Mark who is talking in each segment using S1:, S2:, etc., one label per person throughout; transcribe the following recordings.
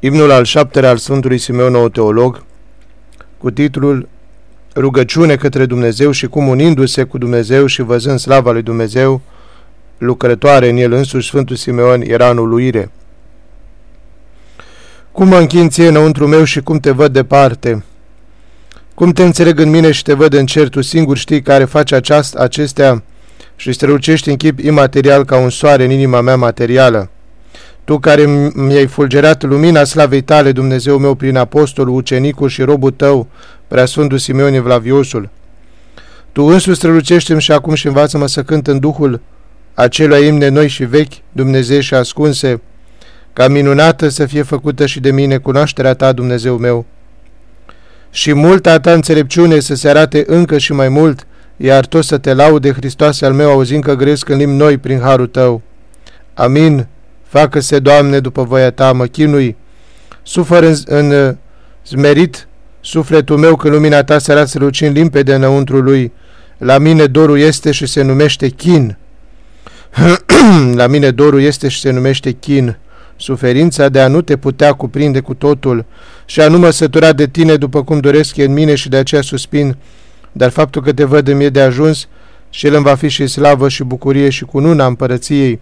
S1: Imnul al șaptelea al Sfântului Simeon nou teolog, cu titlul Rugăciune către Dumnezeu și cum unindu-se cu Dumnezeu și văzând slava lui Dumnezeu, lucrătoare în el însuși Sfântul Simeon era în uluire. Cum mă închin ție înăuntru meu și cum te văd departe? Cum te înțeleg în mine și te văd în cer, tu singur știi care face aceast, acestea și strălucești în chip imaterial ca un soare în inima mea materială. Tu care mi-ai fulgerat lumina slavei tale, Dumnezeu meu, prin apostolul, ucenicul și robul tău, preasfântul Simeon Evlaviosul. Tu însuți strălucește și acum și învață-mă să cânt în Duhul acelui imne noi și vechi, Dumnezeu și ascunse, ca minunată să fie făcută și de mine cunoașterea ta, Dumnezeu meu. Și multa ta înțelepciune să se arate încă și mai mult, iar tot să te laude, Hristoase al meu, auzind că gresc în limbi noi prin harul tău. Amin. Facă-se, Doamne, după voia ta, mă chinui. Sufăr în, în zmerit sufletul meu că lumina ta se arată lucind limpede înăuntru lui. La mine dorul este și se numește chin. La mine dorul este și se numește chin. Suferința de a nu te putea cuprinde cu totul și a nu mă sătura de tine după cum doresc în mine și de aceea suspin, dar faptul că te văd în mie de ajuns și el îmi va fi și slavă și bucurie și cununa împărăției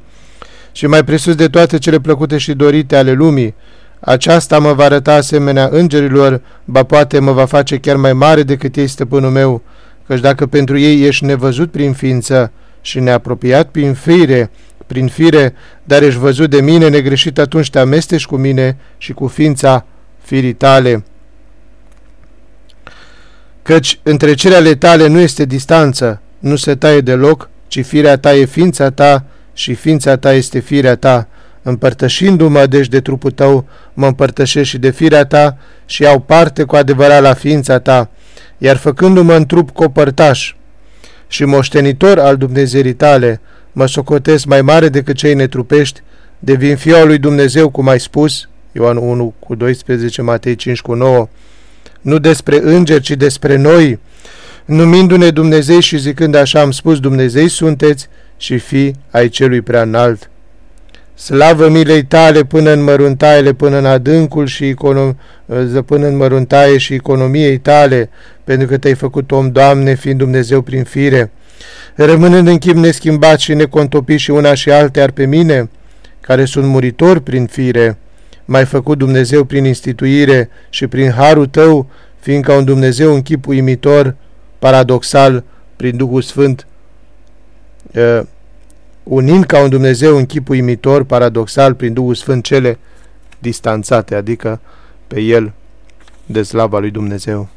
S1: și mai presus de toate cele plăcute și dorite ale lumii, aceasta mă va arăta asemenea îngerilor, ba poate mă va face chiar mai mare decât ei stăpânul meu, căci dacă pentru ei ești nevăzut prin ființă și neapropiat prin fire, prin fire, dar ești văzut de mine negreșit, atunci te amesteci cu mine și cu ființa firii tale. Căci între cele ale tale nu este distanță, nu se taie deloc, ci firea ta e ființa ta și ființa ta este firea ta. Împărtășindu-mă deci de trupul tău, mă împărtășesc și de firea ta și iau parte cu adevărat la ființa ta, iar făcându-mă în trup copărtaș și moștenitor al Dumnezeirii tale, mă socotesc mai mare decât cei netrupești, devin fiul lui Dumnezeu, cum ai spus, Ioan 1 cu 12, Matei 5 cu 9, nu despre îngeri, ci despre noi, numindu-ne Dumnezei și zicând așa am spus, Dumnezei sunteți și fi ai celui prea înalt. Slavă milei tale până în măruntaiele, până în adâncul și econom, până în măruntaie și economiei tale, pentru că te-ai făcut om, Doamne, fiind Dumnezeu prin fire. Rămânând în chip neschimbat și necontopit și una și alte ar pe mine, care sunt muritori prin fire, mai făcut Dumnezeu prin instituire și prin harul tău, fiindcă un Dumnezeu în chip uimitor, paradoxal, prin Duhul Sfânt, uh, unind ca un Dumnezeu în chip uimitor, paradoxal, prin Duhul Sfânt cele distanțate, adică pe El de slava lui Dumnezeu.